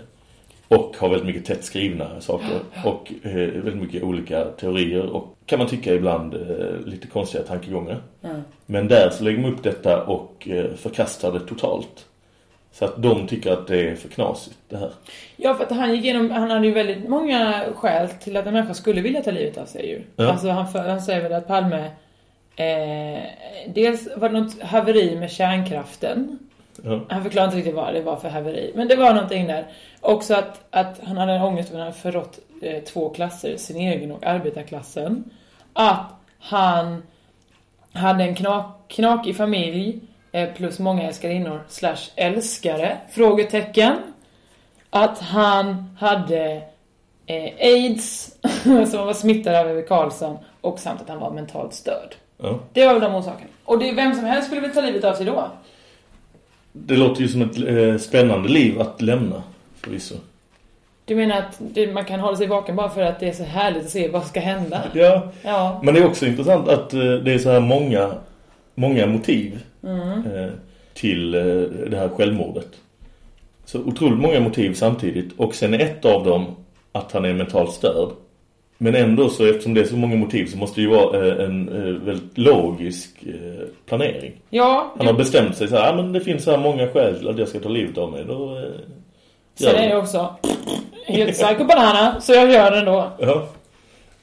Och har väldigt mycket tätt skrivna saker. Och eh, väldigt mycket olika teorier. Och kan man tycka ibland eh, lite konstiga tankegångar. Mm. Men där så lägger man upp detta och eh, förkastar det totalt. Så att de tycker att det är för knasigt det här. Ja, för att han gick igenom, han hade ju väldigt många skäl till att en människa skulle vilja ta livet av sig ju. Ja. Alltså han, för, han säger väl att Palme, eh, dels var det något haveri med kärnkraften. Ja. Han förklarar inte riktigt vad det var för haveri. Men det var någonting där. Också att, att han hade en ångest för att han hade förrått eh, två klasser, sin egen och arbetarklassen. Att han hade en knak, knakig familj eh, plus många älskarinnor slash älskare. Frågetecken. Att han hade eh, aids <laughs> som var smittad av Eve Karlsson och samt att han var mentalt störd. Ja. Det var väl de orsakerna. Och det, vem som helst skulle väl ta livet av sig då? Det låter ju som ett eh, spännande liv att lämna, förvisso. Du menar att man kan hålla sig vaken bara för att det är så härligt att se vad ska hända? Ja, Ja. men det är också intressant att eh, det är så här många, många motiv Mm. eh, till eh, det här självmordet. Så otroligt många motiv samtidigt. Och sen är ett av dem att han är mentalt störd. Men ändå så eftersom det är så många motiv så måste det ju vara eh, en eh, väldigt logisk eh, planering. Ja, Han har bestämt sig så här, men det finns så här många skäl att jag ska ta livet av mig. Då, sen är det också helt psycho banana, så jag gör det då. Ja.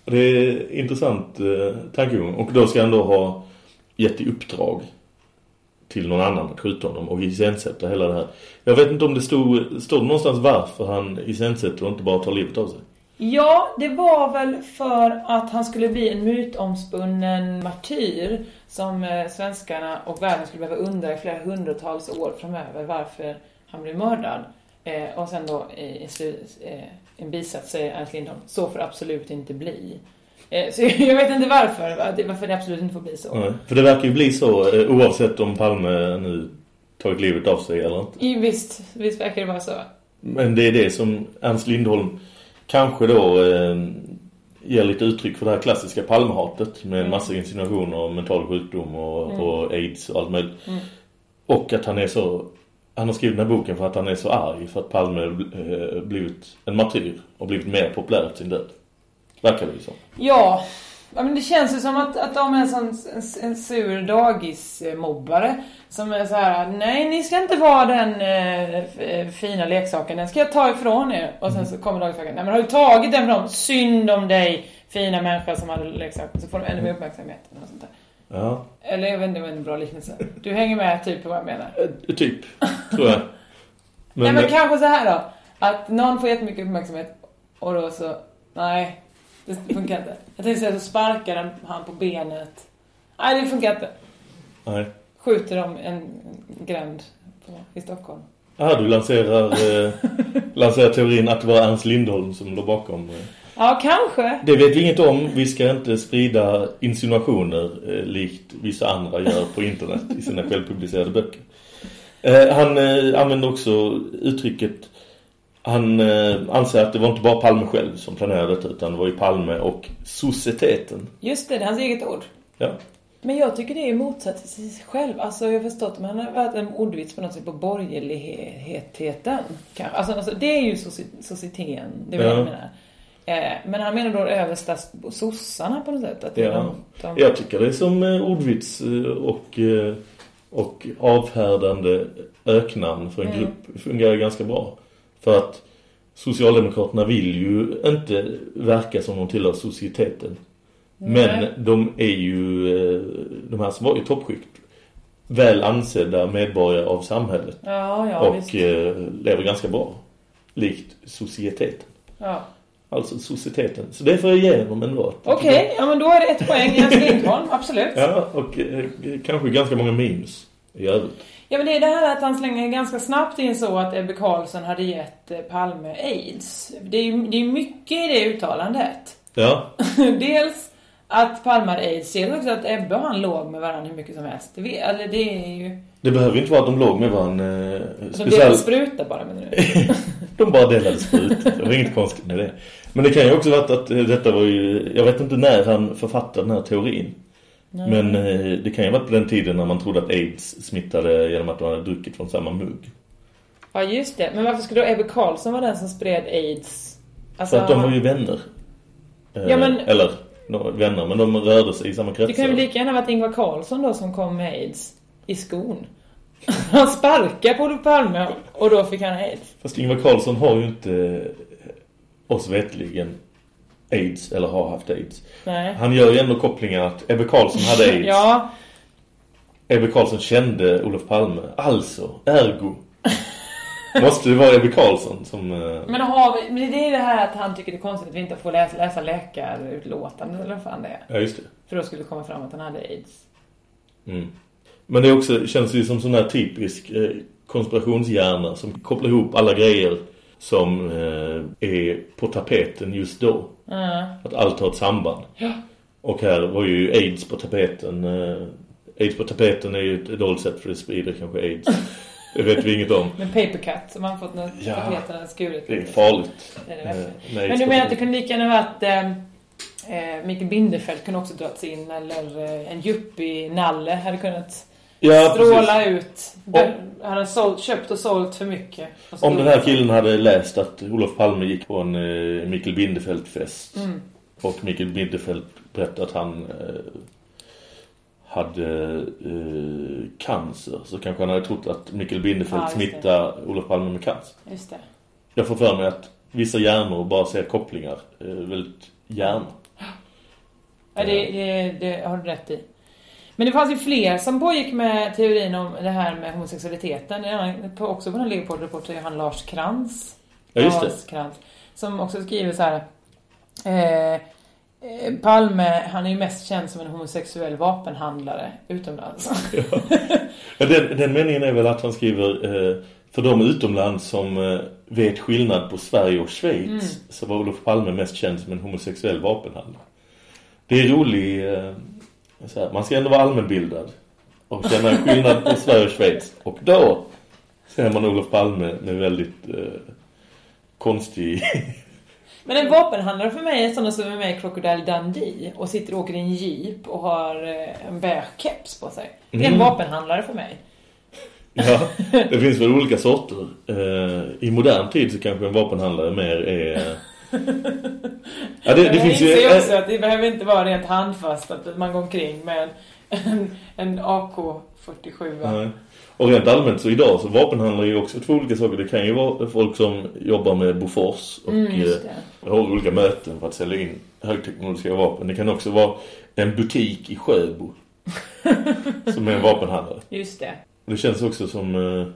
Det är intressant eh, tankegång. Och då ska han då ha gett i uppdrag till någon annan att skjuta honom och iscensätta hela det här. Jag vet inte om det stod, stod någonstans varför han iscensätter och inte bara tar livet av sig. Ja, det var väl för att han skulle bli en mytomspunnen martyr som eh, svenskarna och världen skulle behöva undra i flera hundratals år framöver varför han blev mördad. Eh, och sen då i, eh, en bisats säger Ernst Lindholm, så får det absolut inte bli. Eh, så <laughs> jag vet inte varför, varför det absolut inte får bli så. Nej. För det verkar ju bli så eh, oavsett om Palme nu tagit livet av sig eller inte. I, visst, visst verkar det vara så. Men det är det som Ernst Lindholm kanske då eh, ger lite uttryck för det här klassiska Palmehatet med en massa insinuationer om mental sjukdom och, Mm. och aids och allt möjligt. Mm. Och att han är så han har skrivit den här boken för att han är så arg för att Palme eh, blivit en martyr och blivit mer populär efter sin död. Verkar det ju så. Ja, ja, men det känns ju som att, att de är en, sån, en, en sur dagismobbare som är så här: nej ni ska inte vara den eh, eh, fina leksaken, den ska jag ta ifrån er. Och sen så kommer dagisfröken, nej men har du tagit den från dem? Synd om dig, fina människa som hade leksaken. Så får de ännu mer uppmärksamhet. Eller, något sånt där. Ja, eller jag vet inte, det var en bra liknelse. Du hänger med typ på vad jag menar. eh, typ, tror jag. <laughs> nej men kanske så här då. Att någon får jättemycket uppmärksamhet och då så, nej, det funkar inte. Jag tänkte säga så sparkar han på benet. Nej, det funkar inte. Nej. Skjuter de en gränd på, i Stockholm. Ah, du lanserar, eh, <laughs> lanserar teorin att det var Ernst Lindholm som låg bakom. Eh. Ja, kanske. Det vet vi inget om. Vi ska inte sprida insinuationer eh, likt vissa andra gör på internet i sina självpublicerade böcker. Eh, han eh, använder också uttrycket han eh, anser att det var inte bara Palme själv som planerade detta utan det var ju Palme och societeten. Just det, det är hans eget ord. Ja. Men jag tycker det är motsats till sig själv. Alltså jag har förstått, men han har varit en ordvits på något sätt på borgerligheten. Alltså, alltså det är ju soci- societeten, det vad Ja. jag menar. Eh, men han menar då översta sossarna på något sätt. Att Ja. de, de... Jag tycker det är som eh, ordvits eh, och, och avfärdande öknamn för en Mm. grupp fungerar ganska bra. För att Socialdemokraterna vill ju inte verka som de tillhör societeten. Nej. Men de är ju, eh, de här som var i toppskikt, väl ansedda medborgare av samhället. Ja, ja, och visst. eh, lever ganska bra. Likt societeten. Ja. Alltså societeten. Så det får jag ge dem ändå. Okej, ja men då är det ett poäng Jens Lindholm, absolut. <laughs> Ja, och eh, kanske ganska många minus i övrigt. Ja men det är det här att han slänger ganska snabbt in så att Ebbe Carlsson hade gett eh, Palme AIDS. Det är ju det är mycket i det uttalandet. Ja, <laughs> Dels att Palme hade AIDS, dels också att Ebbe och han låg med varandra hur mycket som helst. Det, vet- eller det är ju... det behöver inte vara att de låg med varandra. Eh, De delade spruta bara menar du? <laughs> de bara delade sprut. Det var inget konstigt med det. Men det kan ju också vara att eh, detta var ju... Jag vet inte när han författade den här teorin. Nej. Men eh, det kan ju ha varit på den tiden när man trodde att AIDS smittade genom att man hade druckit från samma mugg. Ja just det, men varför skulle då Ebbe Carlsson vara den som spred AIDS? Alltså, För att de var ju vänner. Eh, Ja, men- Eller, var vänner, men de rörde sig i samma kretsar. Det kan ju lika gärna varit Ingvar Carlsson då som kom med AIDS i skon. <laughs> Han sparkade på Olof Palme och då fick han AIDS. Fast Ingvar Carlsson har ju inte oss vetligen AIDS eller har haft AIDS. Nej. Han gör ju ändå kopplingen att Ebbe Carlsson hade <laughs> AIDS. Ja, Ebbe Carlsson kände Olof Palme. Alltså, ergo. Måste det vara Ebbe Carlsson som... eh, men, har vi, men det är det här att han tycker det är konstigt att vi inte får läsa, läsa läkarutlåtanden eller vad fan det är. Ja, just det. För då skulle det komma fram att han hade AIDS. Mm. Men det också, känns ju som sån här typisk eh, konspirationshjärna som kopplar ihop alla grejer som eh, är på tapeten just då. Mm. Att allt har ett samband. Ja. Och här var ju AIDS på tapeten. Eh, AIDS på tapeten är ju ett dåligt sätt för det sprider kanske AIDS. Det vet vi inget om. <laughs> Med papercut som han fått när Ja. tapeten skurit. Det är farligt. Det är det Eh, Men du menar att det kunde lika gärna varit eh, eh, Mikael Bindefeldt kunde också dragits in eller eh, en yuppie-nalle hade kunnat Ja, stråla ut. Där, han hade sålt, köpt och sålt för mycket. Så Om den här killen hade läst att Olof Palme gick på en eh, Mikael Bindefeld-fest Mm. och Mikael Bindefeld berättade att han eh, hade eh, cancer så kanske han hade trott att Mikael Bindefeld Ja, smittar Olof Palme med cancer. Just det. Jag får för mig att vissa hjärnor bara ser kopplingar. Eh, väldigt hjärnor. Ja, det, det, det har du rätt i. Men det fanns ju fler som pågick med teorin om det här med homosexualiteten. Också på den Leopold-rapporten är han Lars Krantz. Ja, just det. Lars Krantz. Som också skriver så här. Eh, eh, Palme, han är ju mest känd som en homosexuell vapenhandlare utomlands. Ja, den, den meningen är väl att han skriver eh, för de utomlands som eh, vet skillnad på Sverige och Schweiz Mm. så var Olof Palme mest känd som en homosexuell vapenhandlare. Det är rolig eh, här, man ska ändå vara allmänbildad och känna skillnad på Sverige och Schweiz. Och då ser man Olof Palme med väldigt eh, konstig... <laughs> Men en vapenhandlare för mig är sådana som är med i Crocodile Dundee och sitter och åker i en jeep och har eh, en bärkeps på sig. Det är en Mm. vapenhandlare för mig. ja, <laughs> det finns väl olika sorter. Eh, I modern tid så kanske en vapenhandlare mer är... Ja, det, det finns ju... också att det behöver inte vara rent handfast att man går omkring med en, en AK-47. va? Nej. Och rent allmänt så idag så vapenhandlar ju också två olika saker. Det kan ju vara folk som jobbar med Bofors och Mm, eh, har olika möten för att sälja in högteknologiska vapen. Det kan också vara en butik i Sjöbo <laughs> som är en vapenhandlare. Just det. Och det känns också som... eh,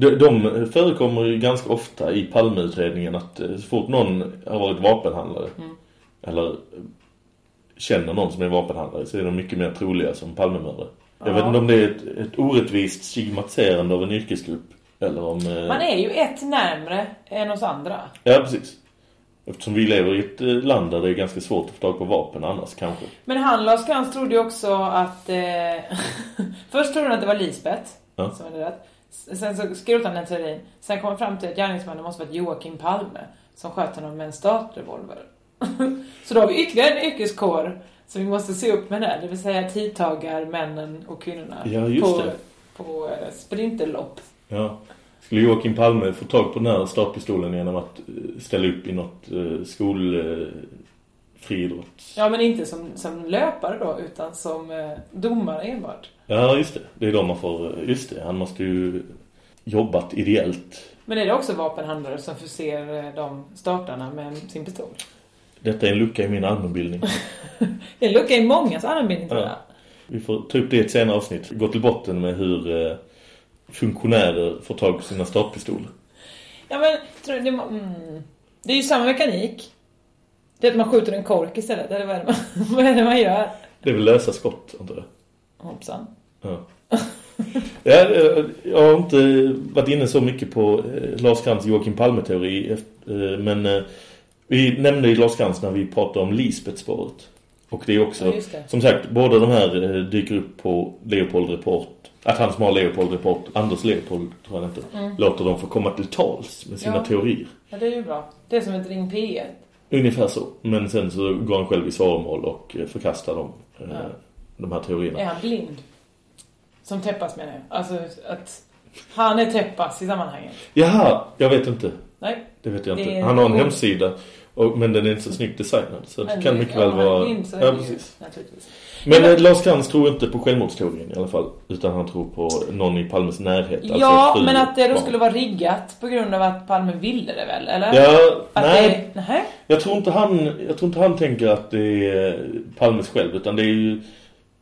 De, de förekommer ju ganska ofta i Palmeutredningen att eh, så fort någon har varit vapenhandlare Mm. eller eh, känner någon som är vapenhandlare så är de mycket mer troliga som Palmemördare. Jag Ja. vet inte om det är ett, ett orättvist stigmatiserande av en yrkesgrupp eller om... eh, Man är ju ett närmre än oss andra. Ja, precis. Eftersom vi lever i ett land där det är ganska svårt att få tag på vapen annars kanske. Men han, Lars Krantz, trodde ju också att... Eh, <laughs> först trodde han att det var Lisbeth Ja. som hade rätt. Sen så skrotade han den teorin. Sen kom han fram till att gärningsmannen måste vara Joakim Palme som sköt honom med en startrevolver. <laughs> så då har vi ytterligare en yrkeskår som vi måste se upp med där. Det vill säga tidtagar, männen och kvinnorna. Ja, på, det. På eh, sprinterlopp. Ja. Skulle Joakim Palme få tag på den här startpistolen genom att eh, ställa upp i något eh, skol friidrotts... Ja, men inte som, som löpare då, utan som eh, domare enbart. Ja, just det. Det är då man får... Just det, han måste ju jobbat ideellt. Men är det också vapenhandlare som förser eh, de startarna med sin pistol? Detta är en lucka i min allmänbildning. <laughs> Det är en lucka i mångas allmänbildning tror jag. Ja. Vi får ta upp det i ett senare avsnitt. Gå till botten med hur eh, funktionärer får tag på sina startpistoler. Ja, men tror du, det, mm, det är ju samma mekanik. Det är att man skjuter en kork istället. Eller vad är det man, <laughs> vad är det man gör? Det är väl lösa skott, antar jag. Hoppsan. Ja. Ja, eh, jag har inte varit inne så mycket på eh, Lars Krantz Joakim Palme-teori. eh, Men vi nämnde ju Lars Krantz när vi pratade om Lisbeth-spåret. Och det är också, Ja, det. som sagt, båda de här dyker upp på Leopold Report. Att han som har Leopold Report, Anders Leopold tror jag inte, Mm. låter dem få komma till tals med sina Ja. teorier. Ja, det är ju bra. Det är som ett ring P1. Ungefär så. Men sen så går han själv i svaromål och eh, förkastar dem, eh, Ja. de här teorierna. Är han blind? Som Teppas menar jag. Alltså att han är Teppas i sammanhanget. Jaha, jag vet inte. Nej. Det vet jag inte. Han har en hemsida, och, men den är inte så snyggt designad. Så det kan mycket väl vara... ja, precis. Men eh, Lars Krantz tror inte på självmordsteorin i alla fall. Utan han tror på någon i Palmes närhet. alltså Ja, fru men att det då och skulle vara riggat på grund av att Palme ville det väl, eller? Ja, att nej. Det, nej. Jag tror, inte han, jag tror inte han tänker att det är Palmes själv. Utan det är ju...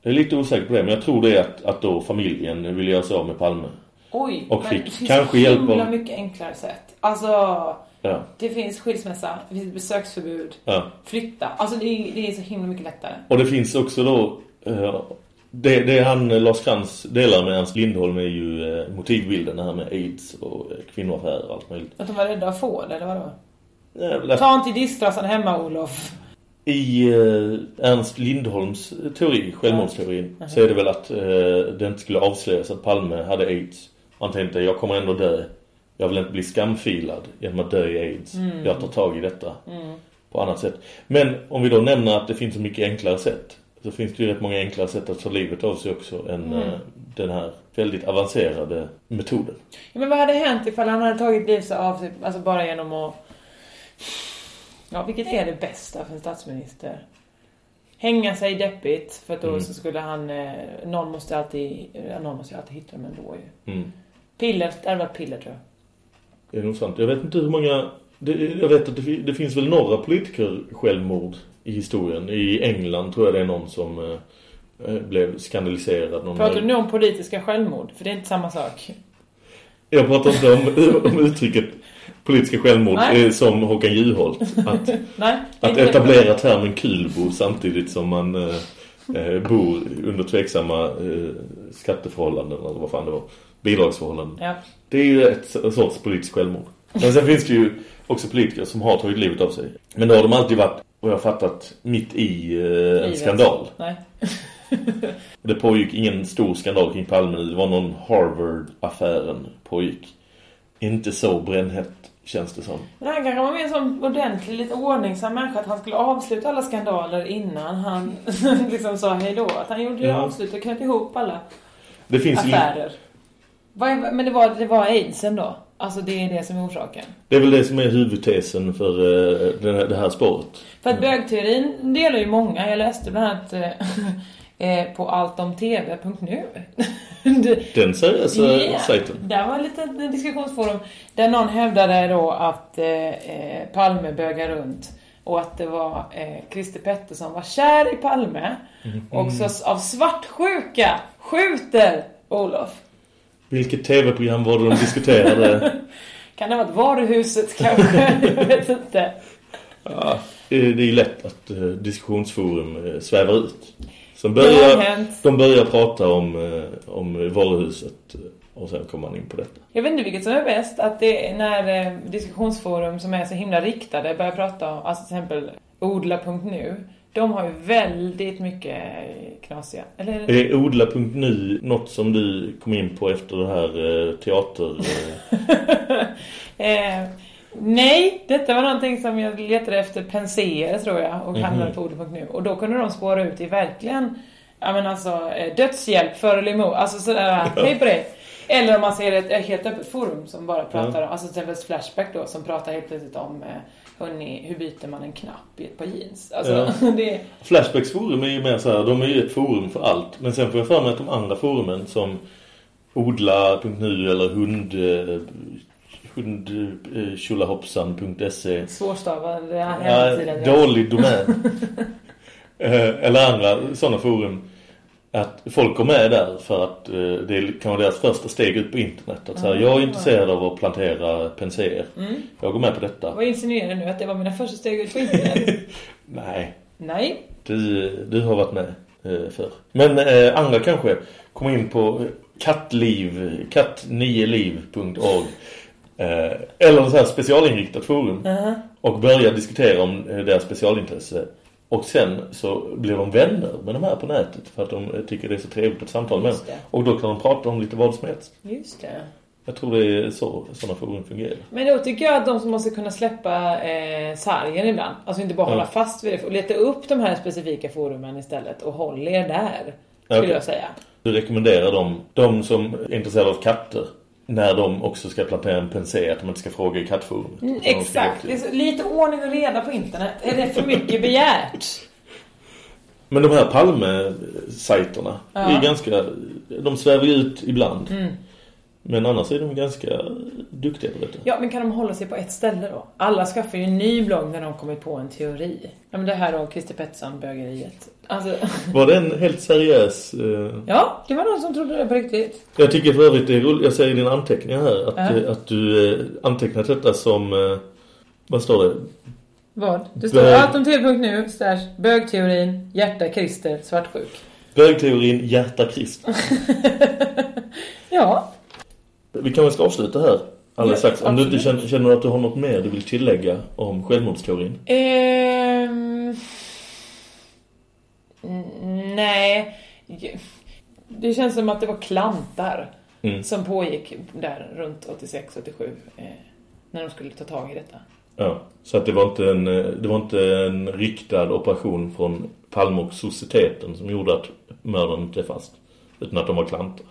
Jag är lite osäker på det. Men jag tror det är att, att då familjen vill göra sig av med Palme. Oj, Och men fick det kanske hjälp av- mycket enklare sätt. Alltså, Ja. det finns skilsmässa, det finns besöksförbud, Ja. flytta. Alltså det är, det är så himla mycket lättare. Och det finns också då... eh, det, det han, eh, Lars Krantz, delar med Ernst Lindholm är ju eh, motivbilden här med AIDS och eh, kvinnoaffärer och allt möjligt. Att de var rädda att få det, eller vadå? Jävlar. Ta inte disktrasan hemma, Olof. I eh, Ernst Lindholms teori, självmordsteorin, Ja. så är det väl att eh, det inte skulle avslöjas att Palme hade AIDS. Han tänkte, jag kommer ändå dö. Jag vill inte bli skamfilad genom att dö i AIDS. Mm. Jag tar tag i detta Mm. på annat sätt. Men om vi då nämner att det finns så mycket enklare sätt. Så finns det ju rätt många enklare sätt att ta livet av sig också än Mm. eh, den här väldigt avancerade metoden. Ja, men vad hade hänt ifall han hade tagit livet av sig, alltså bara genom att... Ja, vilket är det bästa för en statsminister? Hänga sig deppigt, för att då Mm. så skulle han... Eh, någon måste alltid... Någon måste alltid hitta dem ändå ju. Mm. Piller, det hade varit piller tror jag. Det är nog sant. Jag vet inte hur många... Det, jag vet att det, det finns väl några politiker självmord i historien. I England tror jag det är någon som eh, eh, blev skandaliserad. Någon Pratar du nu om politiska självmord? För det är inte samma sak. Jag pratar inte om, <laughs> om uttrycket politiska självmord eh, som Håkan Juholt. Att, <laughs> Nej. att etablera termen kulbo samtidigt som man eh, eh, bor under tveksamma eh, skatteförhållanden eller vad fan det var. Bidragsförhållanden. Ja. Det är ju ett sorts politiskt självmord. Men sen finns det ju också politiker som har tagit livet av sig. Men då har de alltid varit, och jag har fattat, mitt i eh, en skandal. Nej. <laughs> Det pågick ingen stor skandal kring Palme. Det var någon Harvard-affären pågick. Inte så brännhett känns det som. Men han kanske var mer en sån ordentlig, lite ordningsam människa att han skulle avsluta alla skandaler innan han <laughs> liksom sa hej då. Att han gjorde det Ja. avslut och knöt ihop alla Det finns affärer. Vad Men det var, det var aidsen då? Alltså det är det som är orsaken. Det är väl det som är huvudtesen för eh, det, här, det här spåret. För att bögteorin delar ju många. Jag läste bland annat eh, <laughs> eh, på alltomtv.nu. <laughs> Det- Den seriösa Ja, sajten. Där var ett litet diskussionsforum där någon hävdade då att eh, eh, Palme bögar runt och att det var eh, Christer Pettersson var kär i Palme Mm. och så av svartsjuka skjuter Olof. Vilket tv-program var det de diskuterade? <laughs> Kan det ha varit varuhuset kanske? <laughs> Jag vet inte. ja, det är ju lätt att eh, diskussionsforum eh, svävar ut. Som börjar, de börjar prata om, eh, om varuhuset. Och sen kommer man in på detta. Jag vet inte vilket som är bäst. Att det är när diskussionsforum som är så himla riktade börjar prata om, alltså till exempel odla.nu. De har ju väldigt mycket knasiga. Eller? Är odla.nu något som du kom in på efter det här eh, teater... <laughs> Eh, nej, detta var någonting som jag letade efter penséer tror jag och hamnade Mhm. på odla.nu. Och då kunde de spåra ut i verkligen, ja men alltså eh, dödshjälp för eller emot. Alltså sådär, hej på det. Eller om man ser ett, helt öppet forum som bara pratar om, alltså till exempel Flashback då som pratar helt plötsligt om eh, hörni, hur byter man en knapp i ett par jeans? Alltså, Ja. <laughs> det, Flashbacks forum är ju mer så här, de är ju ett forum för allt. Men sen får jag för mig att de andra forumen som odla.nu eller hund... Eh, hund eh, svårstavad Ja, hemsidan. dålig domän. <laughs> Eh, Eller andra sådana forum. Att folk går med där för att eh, det kan vara deras första steg ut på internet. Att så här, jag är intresserad av att plantera penséer. Mm. Jag går med på detta. Vad insinuerar du nu? Att det var mina första steg ut på internet? <laughs> Nej, Nej. du, du har varit med eh, för. Men eh, andra kanske kommer in på kattliv, katt9liv.org eh, eller så här specialinriktat forum Uh-huh. och börjar diskutera om eh, deras specialintresse. Och sen så blir de vänner med de här på nätet för att de tycker det är så trevligt att samtala med dem. Och då kan de prata om lite vad som helst. Just det. Jag tror det är så sådana forum fungerar. Men då tycker jag att de som måste kunna släppa eh, sargen ibland. Alltså inte bara hålla fast vid det. Och leta upp de här specifika forumen istället. Och håll er där. Skulle Okej. jag säga. Du rekommenderar dem, de som är intresserade av katter, när de också ska plantera en pensé, att de inte ska fråga i kattforumet. Mm, ska exakt. så, lite ordning och reda på internet. Är det för mycket begärt? <laughs> Men de här Palme-sajterna Ja. är ganska, de svävar ju ut ibland. Mm. Men annars är de ganska duktiga på detta. Ja, men kan de hålla sig på ett ställe då? Alla skaffar ju en ny blogg när de kommer på en teori. Ja, men det här då, Christer Pettersson, bögeriet. Alltså, Var det en helt seriös... Eh... ja, det var någon som trodde det på riktigt. Jag tycker för övrigt det är roligt, jag säger i dina anteckningar här, att, eh, att du eh, antecknat detta som... Eh, vad står det? Vad? Det står Bög. allt om tv.nu, slash bögteorin, hjärta, Christer, svartsjuk. Bögteorin Hjärta Krist. <laughs> Ja. Vi kan väl ska avsluta här alldeles strax. Om du inte känner, känner att du har något mer du vill tillägga om självmordsteorin. Ehm... Nej. Det känns som att det var klantar Mm. som pågick där runt 86-87 eh, när de skulle ta tag i detta. Ja, så att det var inte en, eh, det var inte en riktad operation från Palme och societeten som gjorde att mördaren inte är fast. Utan att de var klantar.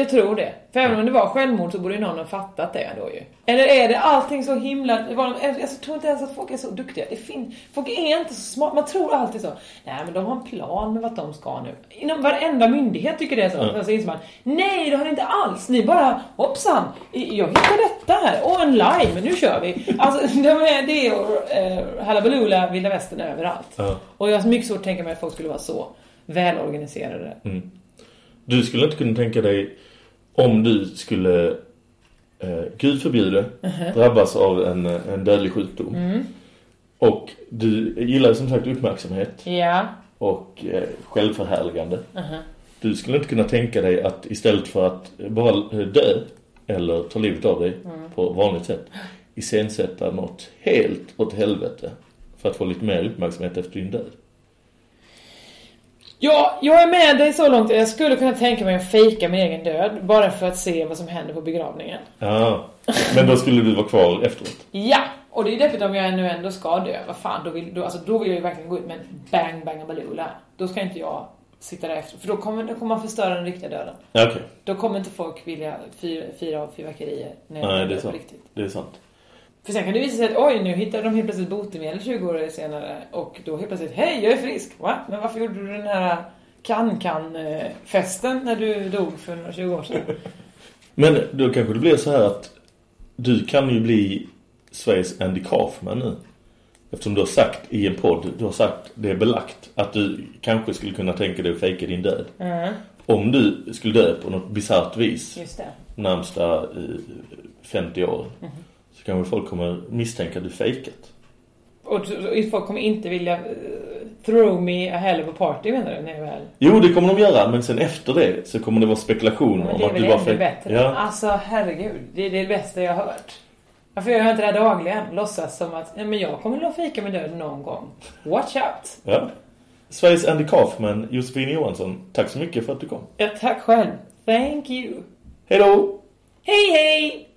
Jag tror det. För även om det var självmord så borde ju någon ha fattat det då ju. Eller är det allting så himla... det Jag tror inte ens att folk är så duktiga. Det fin... Folk är inte så smart. Man tror alltid så. Nej men de har en plan med vart de ska nu. Inom varenda myndighet tycker det är så. Ja. Så inser man, nej det har ni inte alls. Ni bara, hoppsan, jag hittar detta här. Och en lime, nu kör vi. Alltså <laughs> de är, det är eh, halabaloola, vilda västern överallt. Ja. Och jag har mycket svårt att tänka mig att folk skulle vara så välorganiserade. Mm. Du skulle inte kunna tänka dig om du skulle, eh, Gud förbjude, Mhm. drabbas av en, en dödlig sjukdom. Mm. Och du gillar som sagt uppmärksamhet Ja. och eh, självförhärligande. Mhm. Du skulle inte kunna tänka dig att istället för att bara eh, dö eller ta livet av dig Mm. på vanligt sätt iscensätta något helt åt helvete för att få lite mer uppmärksamhet efter din död. Ja, jag är med dig så långt. Jag skulle kunna tänka mig att fejka min egen död bara för att se vad som händer på begravningen. Ja, men då skulle du vara kvar efteråt. Ja, och det är deppigt om jag nu ändå ska dö. Vad fan, då vill, då, alltså, då vill jag ju verkligen gå ut med en bang, bang, baloola. Då ska inte jag sitta där efter. För då kommer, då kommer man förstöra den riktiga döden. Okej, Då kommer inte folk vilja fira, fira av fyrverkerier när nej det är sant. riktigt. Det är sant. För sen kan det visa sig att oj, nu hittar de helt plötsligt botemedel 20 år senare. Och då helt plötsligt, hej, jag är frisk. Va? Men varför gjorde du den här kan-kan-festen när du dog för några 20 år sedan? Men då kanske det blir så här att du kan ju bli Sveriges Andy Kaufman nu. Eftersom du har sagt i en podd, du har sagt, det är belagt, att du kanske skulle kunna tänka dig att fejka din död. Mm. Om du skulle dö på något bizarrt vis Just det. närmsta eh, 50 år Mhm. Så kanske folk kommer misstänka att du fejkat. Och, folk kommer inte vilja eh, throw me a hell of a party menar du? Jag väl... Jo, det kommer de göra, men sen efter det så kommer det vara spekulationer Men om att du var ännu för... bättre. Ja. Alltså herregud, det är det bästa jag har hört. Varför gör jag inte det här dagligen? Låtsas som att ja, men jag kommer att fika med döden någon gång. Watch out! ja. Sveriges Andy Kaufman, Josefin Johansson, tack så mycket för att du kom. Ja, tack själv. Thank you. Hej då! Hej hej!